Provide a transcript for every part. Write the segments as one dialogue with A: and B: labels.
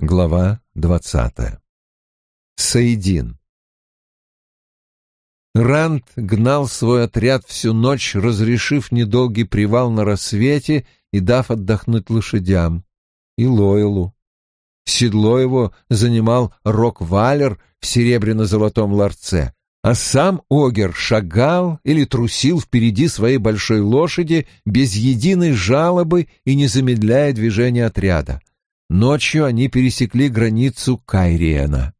A: Глава двадцатая. Саидин. Ранд гнал свой отряд всю ночь, разрешив недолгий привал на рассвете и дав отдохнуть лошадям. И Лойлу. Седло его занимал Рок-Валер в серебряно-золотом ларце, а сам Огер шагал или трусил впереди своей большой лошади без единой жалобы и не замедляя движения отряда. Ночью они пересекли границу Кайриена.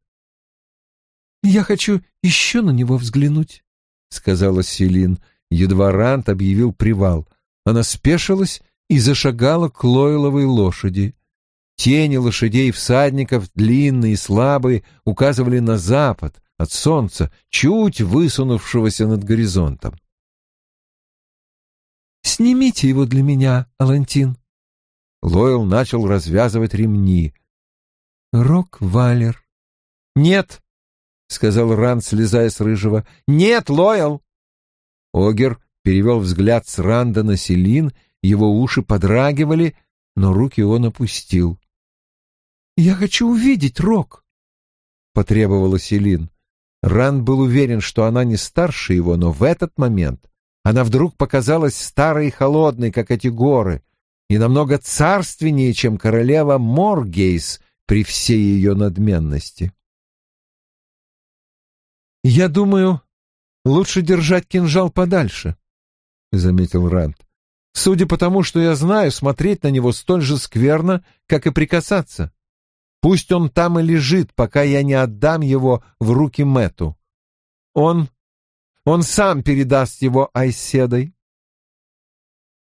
B: «Я хочу еще на него взглянуть», — сказала Селин. Едва Рант объявил привал. Она спешилась и зашагала к Лойловой лошади. Тени лошадей и всадников, длинные и слабые, указывали на запад, от солнца, чуть высунувшегося над горизонтом. «Снимите его для меня, Алантин»,
A: Лойл начал развязывать ремни.
B: «Рок-валер».
A: «Нет», — сказал Ран, слезая с рыжего. «Нет, Лойл!» Огер перевел взгляд с Ранда на Селин, его уши подрагивали, но руки он опустил.
B: «Я хочу увидеть Рок», — потребовала Селин.
A: Ранд был уверен, что она не старше его, но в этот момент она вдруг показалась старой и холодной, как эти горы — и намного царственнее, чем королева Моргейс при всей ее надменности.
B: «Я думаю, лучше держать кинжал подальше», — заметил Рант. «Судя по тому, что я знаю, смотреть на него столь же скверно, как и прикасаться. Пусть он там и лежит, пока я не отдам его в руки Мэту. Он... он сам передаст его Айседой,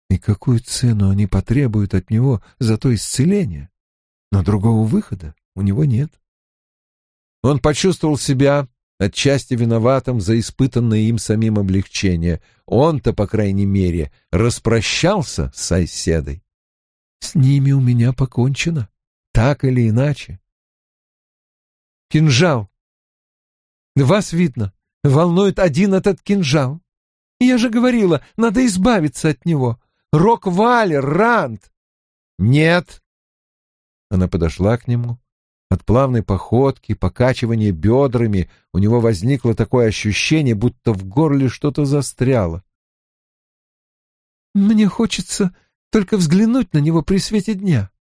B: и какую цену они потребуют от него за то исцеление? Но другого выхода у него нет. Он почувствовал себя отчасти виноватым за испытанное им самим облегчение. Он-то, по крайней мере, распрощался с соседой. С ними у меня покончено, так или иначе. Кинжал. Вас видно, волнует один этот кинжал. Я же говорила, надо избавиться от него. Рок-Валер, Ранд!» «Нет!» Она подошла к нему. От плавной походки, покачивания бедрами у него возникло такое ощущение, будто в горле что-то застряло. «Мне хочется только взглянуть на него при свете дня.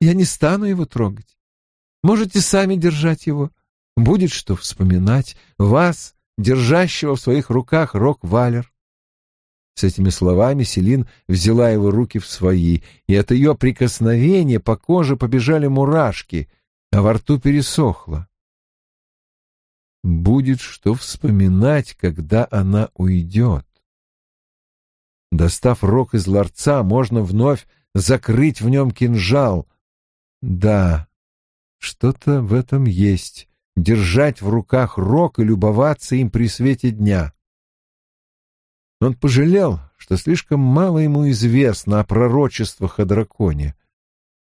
B: Я не стану его трогать. Можете сами держать его. Будет что вспоминать. Вас, держащего в своих руках Рок-Валер. С этими словами Селин взяла его руки в свои, и от ее прикосновения по коже побежали мурашки, а во рту пересохло. Будет что вспоминать, когда она уйдет. Достав рог из ларца, можно вновь закрыть в нем кинжал. Да, что-то в этом есть. Держать в руках рог и любоваться им при свете дня. Он пожалел, что слишком мало ему известно о пророчествах о драконе.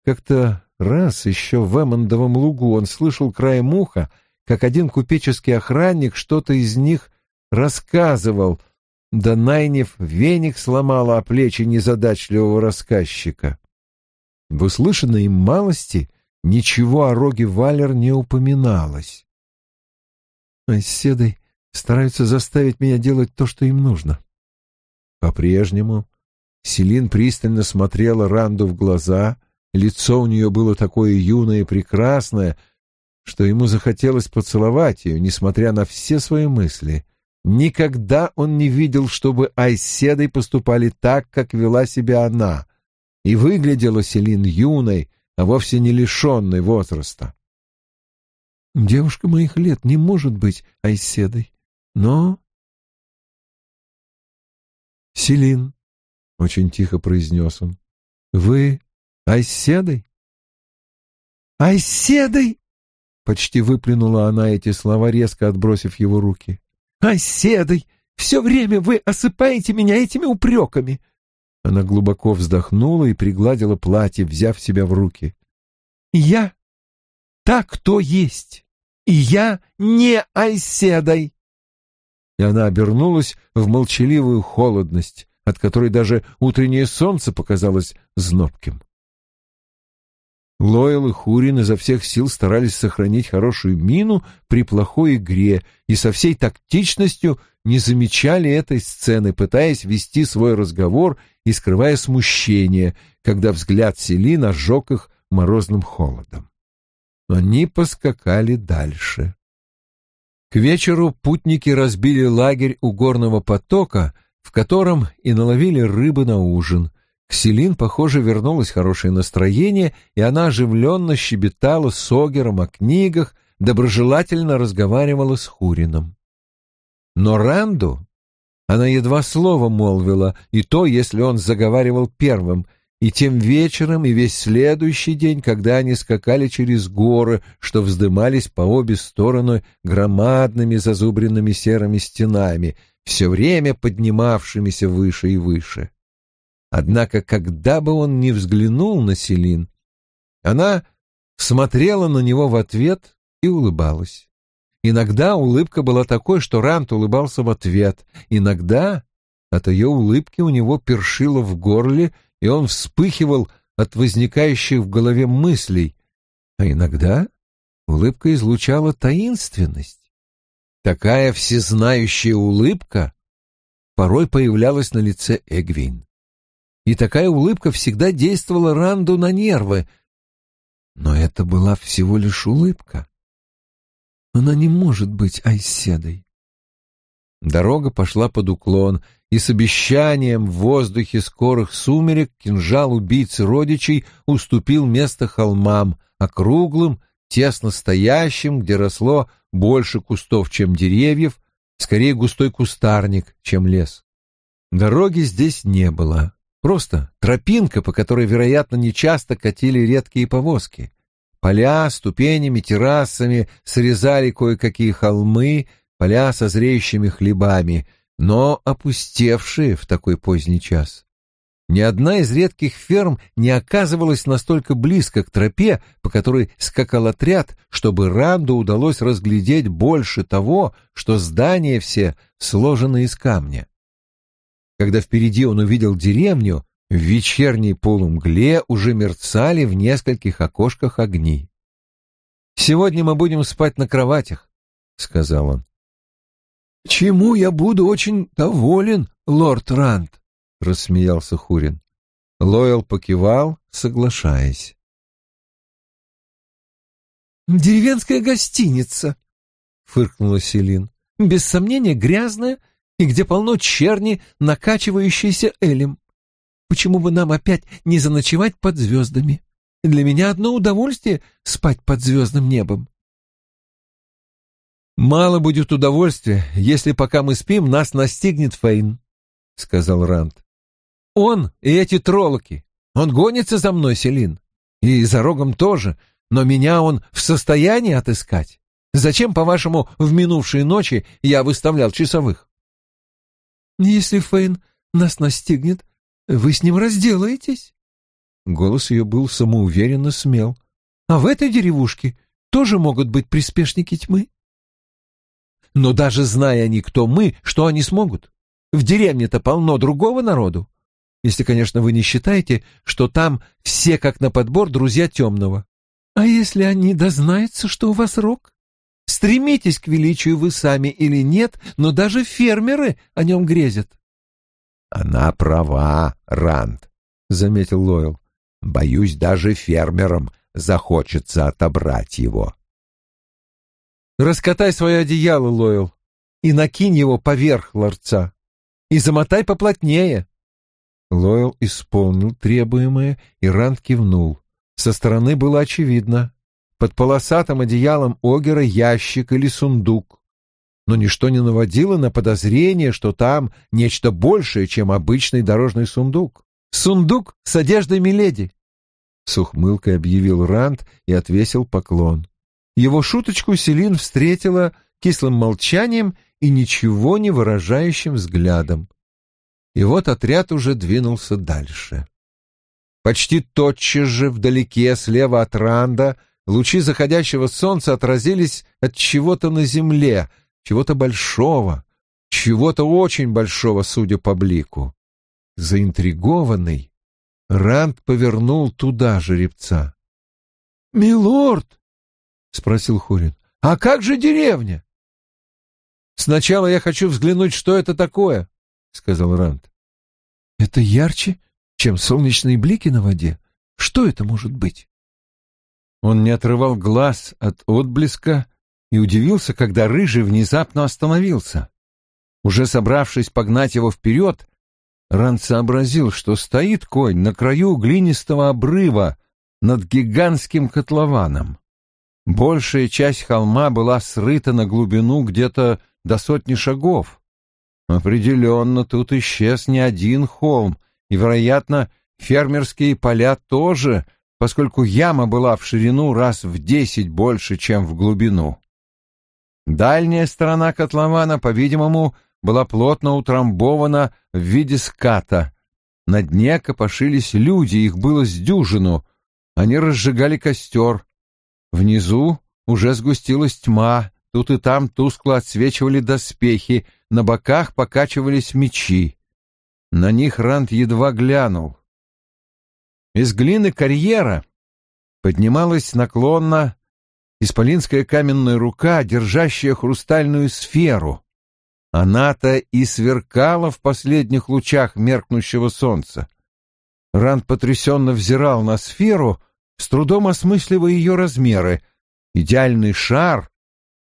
B: Как-то раз еще в Эммондовом лугу он слышал краем уха, как один купеческий охранник что-то из них рассказывал, да Найнев веник сломала о плечи незадачливого рассказчика. В услышанной им малости ничего о роге Валер не упоминалось. Оседой стараются заставить меня делать то, что им нужно. По-прежнему Селин пристально смотрела Ранду в глаза, лицо у нее было такое юное и прекрасное, что ему захотелось поцеловать ее, несмотря на все свои мысли. Никогда он не видел, чтобы Айседой поступали так, как вела себя она, и выглядела Селин юной, а вовсе не лишенной возраста. «Девушка моих лет не может быть Айседой, но Селин, — очень тихо произнес он, — вы Айседой? Айседой! Почти выплюнула она эти слова, резко отбросив его руки. Айседой! Все время вы осыпаете меня этими упреками. Она глубоко вздохнула и пригладила платье, взяв себя в руки. Я так, кто есть, и я не Айседой и она обернулась в молчаливую холодность, от которой даже утреннее солнце показалось знобким.
A: Лойл и Хурин изо всех сил старались сохранить хорошую мину при плохой игре и со всей тактичностью не замечали этой сцены, пытаясь вести свой разговор и скрывая смущение, когда взгляд Селин ожег их морозным холодом. Но они поскакали дальше. К вечеру путники разбили лагерь у горного потока, в котором и наловили рыбы на ужин, к Селин, похоже, вернулось хорошее настроение, и она оживленно щебетала с Огером о книгах, доброжелательно разговаривала с Хурином. Но Ранду она едва слово молвила, и то, если он заговаривал первым, и тем вечером, и весь следующий день, когда они скакали через горы, что вздымались по обе стороны громадными зазубренными серыми стенами, все время поднимавшимися выше и выше. Однако, когда бы он ни взглянул на Селин, она смотрела на него в ответ и улыбалась. Иногда улыбка была такой, что Рант улыбался в ответ. Иногда от ее улыбки у него першило в горле, и он вспыхивал от возникающих в голове мыслей. А иногда улыбка излучала таинственность. Такая всезнающая улыбка порой появлялась на лице Эгвин и такая улыбка всегда действовала Ранду на нервы. Но это была всего лишь улыбка. Она не может быть Айседой. Дорога пошла под уклон, и с обещанием в воздухе скорых сумерек кинжал убийцы родичей уступил место холмам, округлым, тесно стоящим, где росло больше кустов, чем деревьев, скорее густой кустарник, чем лес. Дороги здесь не было. Просто тропинка, по которой, вероятно, нечасто катили редкие повозки. Поля ступенями, террасами срезали кое-какие холмы, поля со зреющими хлебами, но опустевшие в такой поздний час. Ни одна из редких ферм не оказывалась настолько близко к тропе, по которой скакал отряд, чтобы Ранду удалось разглядеть больше того, что здания все сложены из камня. Когда впереди он увидел деревню, в вечерней полумгле уже мерцали в нескольких окошках огни. «Сегодня мы будем спать на кроватях», — сказал он. «Чему я буду очень доволен, лорд Рант», — рассмеялся Хурин. Лойл покивал, соглашаясь.
B: «Деревенская гостиница», — фыркнула Селин. «Без сомнения грязная и где полно черни, накачивающейся элем. Почему бы нам опять не заночевать под звездами? Для меня одно удовольствие спать под звездным небом.
A: «Мало будет удовольствия, если пока мы спим, нас настигнет Фейн», — сказал Ранд. «Он и эти троллоки. Он гонится за мной, Селин. И за рогом тоже, но меня он в состоянии отыскать. Зачем, по-вашему, в минувшие ночи я выставлял часовых?»
B: «Если Фейн нас настигнет, вы с ним разделаетесь?»
A: Голос ее был самоуверенно смел.
B: «А в этой деревушке тоже могут быть приспешники тьмы?»
A: «Но даже зная они, кто мы, что они смогут? В деревне-то полно другого народу. Если, конечно, вы не считаете, что там все как на подбор друзья темного.
B: А если они дознаются, что у вас рог? Стремитесь к величию вы сами или нет, но даже фермеры о нем грезят.
C: Она права, Ранд, заметил Лойл. Боюсь, даже фермерам захочется отобрать его.
A: Раскатай свое одеяло, Лойл, и накинь его поверх ларца. И замотай поплотнее. Лойл исполнил требуемое, и Ранд кивнул. Со стороны было очевидно. Под полосатым одеялом Огера ящик или сундук. Но ничто не наводило на подозрение, что там нечто большее, чем обычный дорожный сундук. Сундук с одеждой Миледи. С ухмылкой объявил Ранд и отвесил поклон. Его шуточку Селин встретила кислым молчанием и ничего не выражающим взглядом. И вот отряд уже двинулся дальше. Почти тотчас же вдалеке, слева от Ранда, Лучи заходящего солнца отразились от чего-то на земле, чего-то большого, чего-то очень большого, судя по блику. Заинтригованный, Ранд повернул туда жеребца.
B: «Милорд!» — спросил Хурин. «А как же деревня?»
A: «Сначала я хочу взглянуть, что это такое», — сказал Ранд.
B: «Это ярче, чем солнечные блики на воде. Что это может быть?»
A: Он не отрывал глаз от отблеска и удивился, когда рыжий внезапно остановился. Уже собравшись погнать его вперед, Ранд сообразил, что стоит конь на краю глинистого обрыва над гигантским котлованом. Большая часть холма была срыта на глубину где-то до сотни шагов. Определенно тут исчез не один холм, и, вероятно, фермерские поля тоже, поскольку яма была в ширину раз в десять больше, чем в глубину. Дальняя сторона котлована, по-видимому, была плотно утрамбована в виде ската. На дне копошились люди, их было с дюжину. Они разжигали костер. Внизу уже сгустилась тьма, тут и там тускло отсвечивали доспехи, на боках покачивались мечи. На них Рант едва глянул. Из глины карьера поднималась наклонно исполинская каменная рука, держащая хрустальную сферу. Она-то и сверкала в последних лучах меркнущего солнца. Ранд потрясенно взирал на сферу, с трудом осмысливая ее размеры. Идеальный шар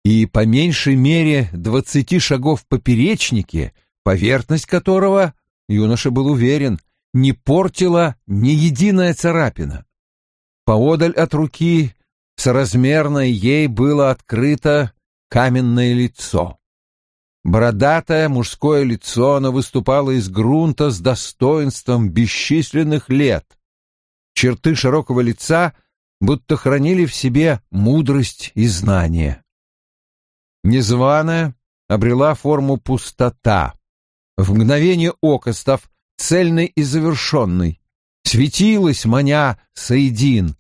A: и по меньшей мере двадцати шагов в поперечнике, поверхность которого, юноша был уверен, не портила ни единая царапина. Поодаль от руки, соразмерно ей было открыто каменное лицо. Бородатое мужское лицо, оно выступало из грунта с достоинством бесчисленных лет. Черты широкого лица будто хранили в себе мудрость и знание. Незваная обрела форму пустота, в мгновение ока став цельной и завершенной. Светилась, маня, Саидин.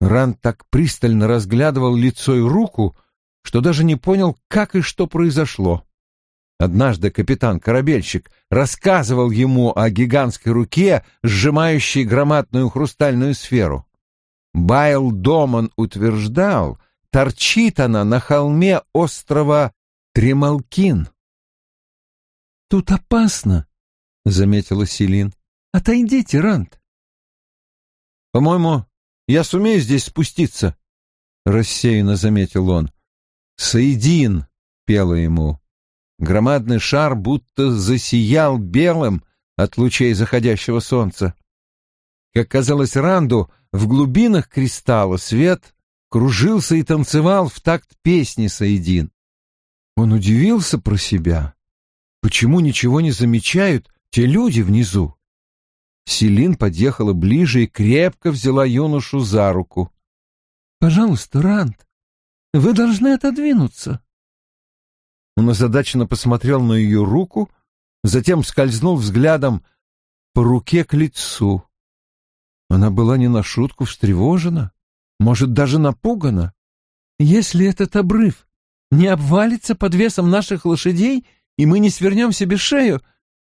A: Ран так пристально разглядывал лицо и руку, что даже не понял, как и что произошло. Однажды капитан-корабельщик рассказывал ему о гигантской руке, сжимающей громадную хрустальную сферу. Байл Доман утверждал, торчит она на холме острова Тремалкин.
B: «Тут опасно», — заметила Селин. «Отойдите, Рант».
A: «По-моему, я сумею здесь спуститься», — рассеянно заметил он. «Саидин», — пела ему. Громадный шар будто засиял белым от лучей заходящего солнца. Как казалось Ранду, в глубинах кристалла свет кружился и танцевал в такт песни Саидин. Он удивился про себя. Почему ничего не замечают те люди внизу. Селин подъехала ближе и крепко взяла юношу за руку.
B: «Пожалуйста, Рант, вы должны отодвинуться».
A: Он озадаченно посмотрел на ее руку, затем скользнул взглядом по руке к лицу. Она была не на шутку встревожена, может, даже напугана.
B: «Если этот обрыв не обвалится под весом наших лошадей, и мы не свернем себе шею,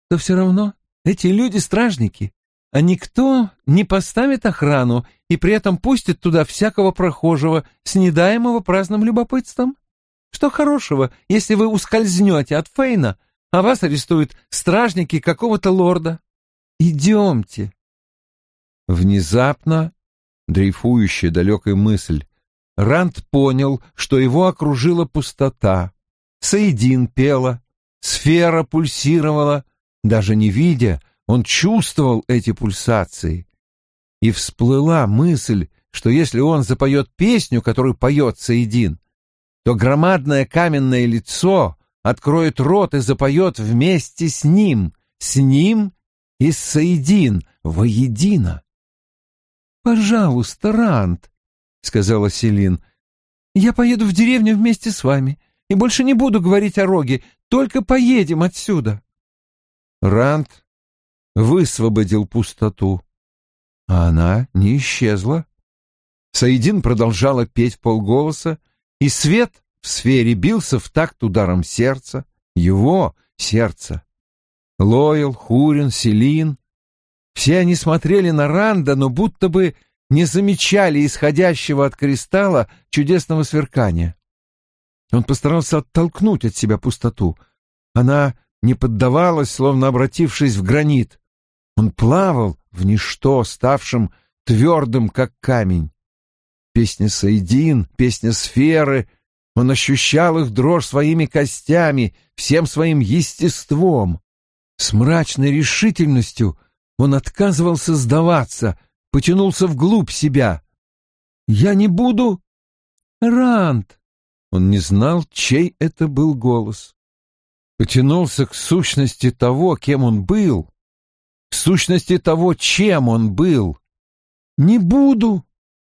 B: то все равно эти люди стражники, а никто не поставит охрану и при этом пустит туда всякого прохожего, снедаемого праздным любопытством. Что хорошего, если вы ускользнете от Фейна, а вас арестуют стражники какого-то лорда? Идемте.
A: Внезапно, дрейфующая далекая мысль, Ранд понял, что его окружила пустота. Саидин пела, сфера пульсировала, даже не видя, он чувствовал эти пульсации. И всплыла мысль, что если он запоет песню, которую поет Саидин, то громадное каменное лицо откроет рот и запоет вместе с ним, с ним и с Саидин воедино.
B: «Пожалуйста, Рант», — сказала Селин, — «я поеду в деревню вместе с вами и больше не буду говорить о Роге, только поедем отсюда».
A: Рант высвободил пустоту, а она не исчезла. Саидин продолжала петь в полголоса, и свет в сфере бился в такт ударом сердца, его сердца. Лойл, Хурин, Селин — все они смотрели на Ранда, но будто бы
B: не замечали исходящего от кристалла чудесного сверкания. Он постарался оттолкнуть от себя пустоту. Она не поддавалась, словно обратившись в гранит. Он плавал в ничто, ставшем твердым, как камень. Песня Саидин, песня сферы. Он ощущал их дрожь своими костями, всем своим естеством. С мрачной решительностью он отказывался сдаваться, потянулся вглубь себя. «Я не буду...» «Рант!» Он не знал, чей это был голос. Потянулся к сущности того, кем он был, к сущности того, чем он был. «Не буду,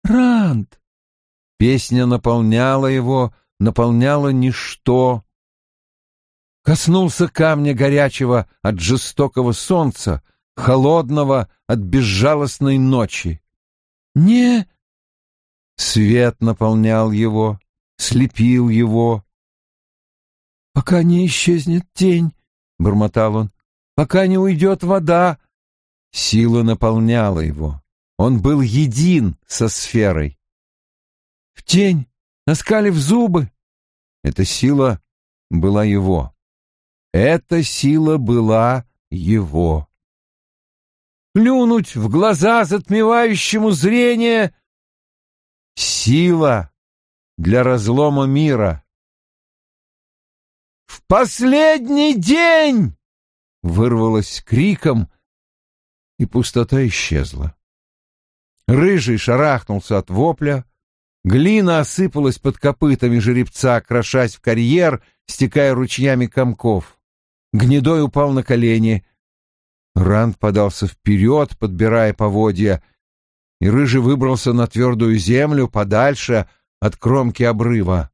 B: Ранд!» Песня наполняла его, наполняла ничто. Коснулся камня горячего от жестокого солнца, холодного от безжалостной ночи. «Не...» Свет наполнял его, слепил его. «Пока не исчезнет тень», — бормотал он, — «пока не уйдет вода». Сила наполняла его. Он был един со сферой. «В тень, наскалив зубы». Эта сила была его. Эта сила была его. Плюнуть в глаза затмевающему зрение — сила для разлома мира. «В последний день!» — вырвалось криком, и пустота исчезла. Рыжий шарахнулся от вопля, глина осыпалась под копытами жеребца, крошась в карьер, стекая ручьями комков. Гнедой упал на колени. Ранд подался вперед, подбирая поводья, и Рыжий выбрался на твердую землю подальше от кромки обрыва.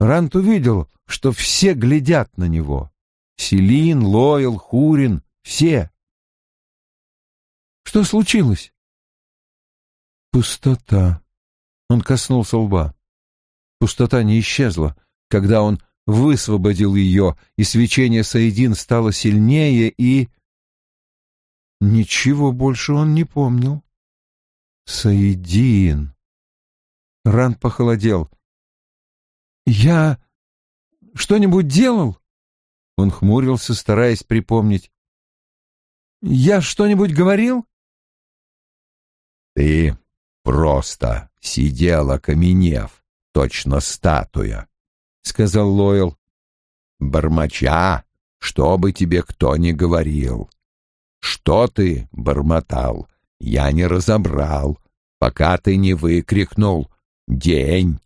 B: Рант увидел, что все глядят на него. Селин, Лойл, Хурин — все. Что случилось? Пустота. Он коснулся лба. Пустота не исчезла, когда он высвободил ее, и свечение Саидин стало сильнее, и... Ничего больше он не помнил. Саидин. Ран похолодел. «Я что-нибудь делал?» Он хмурился, стараясь припомнить. «Я что-нибудь говорил?»
C: «Ты просто сидела, каменев, точно статуя», — сказал Лойл. «Бормоча, что бы тебе кто ни говорил. Что ты бормотал, я не разобрал, пока ты не выкрикнул «День!»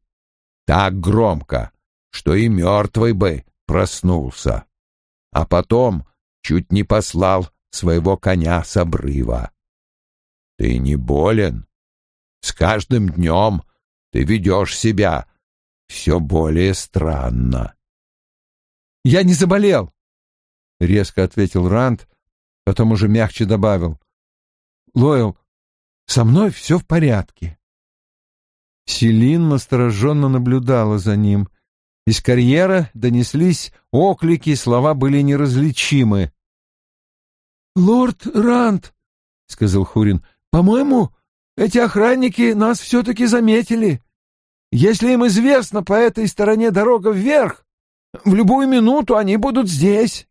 C: так громко, что и мертвый бы проснулся. А потом чуть не послал своего коня с обрыва. Ты не болен? С каждым днем ты ведешь себя все более странно.
B: «Я не заболел!» — резко ответил Ранд, потом уже мягче добавил. «Лойл, со мной все в порядке». Селин настороженно наблюдала за ним. Из карьера донеслись оклики, слова были неразличимы. «Лорд Рант», — сказал Хурин, — «по-моему, эти охранники нас все-таки заметили. Если им известно по этой стороне дорога вверх, в любую минуту они будут здесь».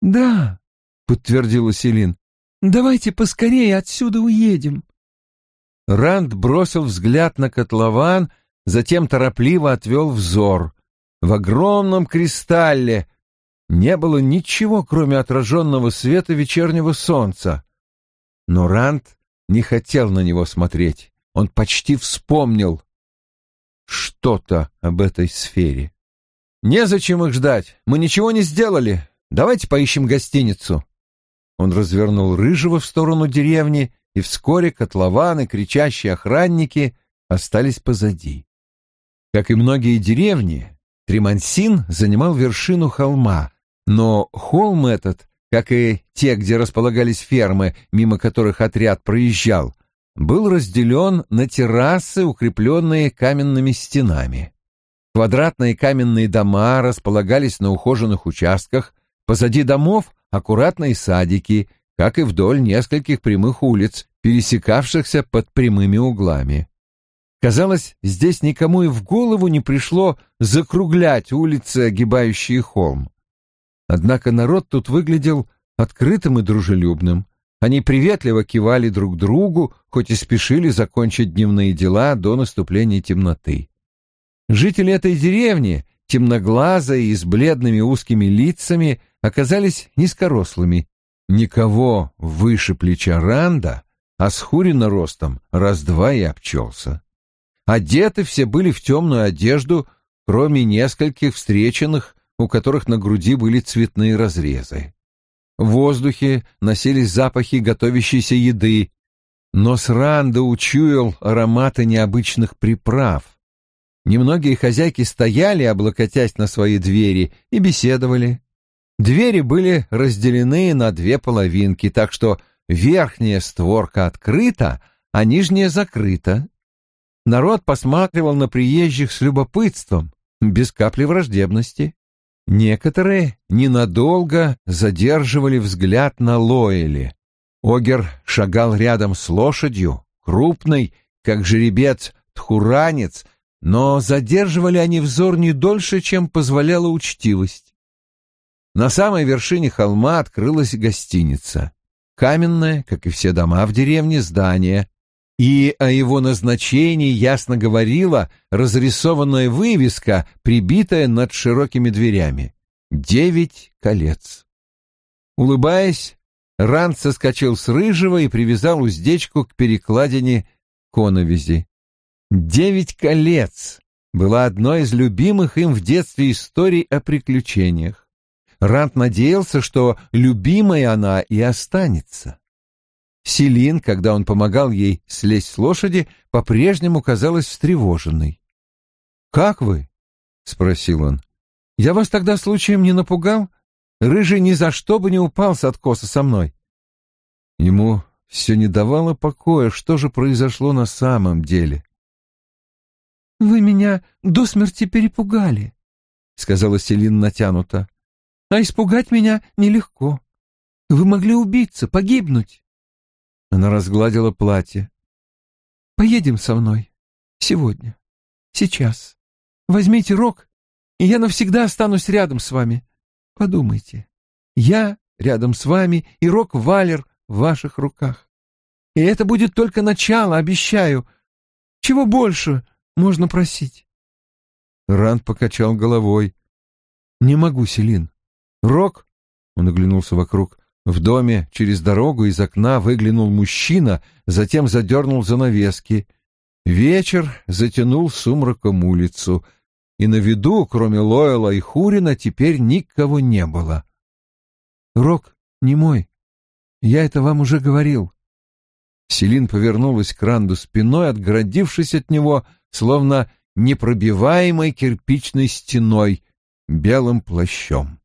B: «Да», — подтвердила Селин, — «давайте поскорее отсюда уедем». Ранд бросил взгляд на котлован, затем торопливо отвел взор. В огромном кристалле не было ничего, кроме отраженного света вечернего солнца. Но Ранд не хотел на него смотреть. Он почти вспомнил что-то об этой сфере. «Незачем их ждать. Мы ничего не сделали. Давайте поищем гостиницу». Он развернул Рыжего в сторону деревни и вскоре котлованы, кричащие охранники остались позади. Как и многие деревни, Тримансин занимал вершину холма, но холм этот, как и те, где располагались фермы, мимо которых отряд проезжал, был разделен на террасы, укрепленные каменными стенами. Квадратные каменные дома располагались на ухоженных участках, позади домов аккуратные садики,
A: как и вдоль нескольких прямых улиц, пересекавшихся под прямыми углами. Казалось, здесь никому и в голову не пришло закруглять улицы, огибающие холм. Однако народ тут выглядел открытым и дружелюбным. Они приветливо кивали друг другу, хоть и спешили закончить дневные дела до наступления темноты. Жители этой деревни, темноглазые и с бледными узкими лицами, оказались низкорослыми. Никого выше плеча Ранда, а с Хурина ростом раз-два и обчелся. Одеты все были в темную одежду, кроме нескольких встреченных, у которых на груди были цветные разрезы. В воздухе носились запахи готовящейся еды, но Сранда учуял ароматы необычных приправ. Немногие хозяйки стояли, облокотясь на свои двери, и беседовали. Двери были разделены на две половинки, так что верхняя створка открыта, а нижняя закрыта. Народ посматривал на приезжих с любопытством, без капли враждебности. Некоторые ненадолго задерживали взгляд на Лоэле. Огер шагал рядом с лошадью, крупный, как жеребец, тхуранец, но задерживали они взор не дольше, чем позволяла учтивость. На самой вершине холма открылась гостиница. Каменное, как и все дома в деревне, здание, и о его назначении ясно говорила разрисованная вывеска, прибитая над широкими дверями. «Девять колец». Улыбаясь, Ранд соскочил с рыжего и привязал уздечку к перекладине коновизи. «Девять колец» была одной из любимых им в детстве историй о приключениях. Ранд надеялся, что любимой она и останется. Селин, когда он помогал ей слезть с лошади, по-прежнему казалась встревоженной. «Как вы?» — спросил он. «Я вас тогда случаем не напугал? Рыжий ни за что бы не упал с откоса со мной». Ему все не давало покоя, что же произошло на самом деле. «Вы меня до смерти перепугали», — сказала Селин натянуто. «А испугать меня нелегко. Вы могли убиться, погибнуть». Она разгладила платье. «Поедем со мной. Сегодня. Сейчас. Возьмите рог, и я навсегда останусь рядом с вами. Подумайте. Я рядом с вами, и рог Валер в ваших руках. И это будет только начало, обещаю. Чего больше можно просить?» Ранд покачал головой. «Не могу, Селин. Рок...» — он оглянулся вокруг. В доме через дорогу из окна выглянул мужчина, затем задернул занавески. Вечер затянул сумраком улицу, и на виду, кроме Лойла и Хурина, теперь никого не было. «Рок не мой. Я это вам уже говорил». Селин повернулась к Ранду спиной, отгородившись от него, словно непробиваемой кирпичной стеной, белым плащом.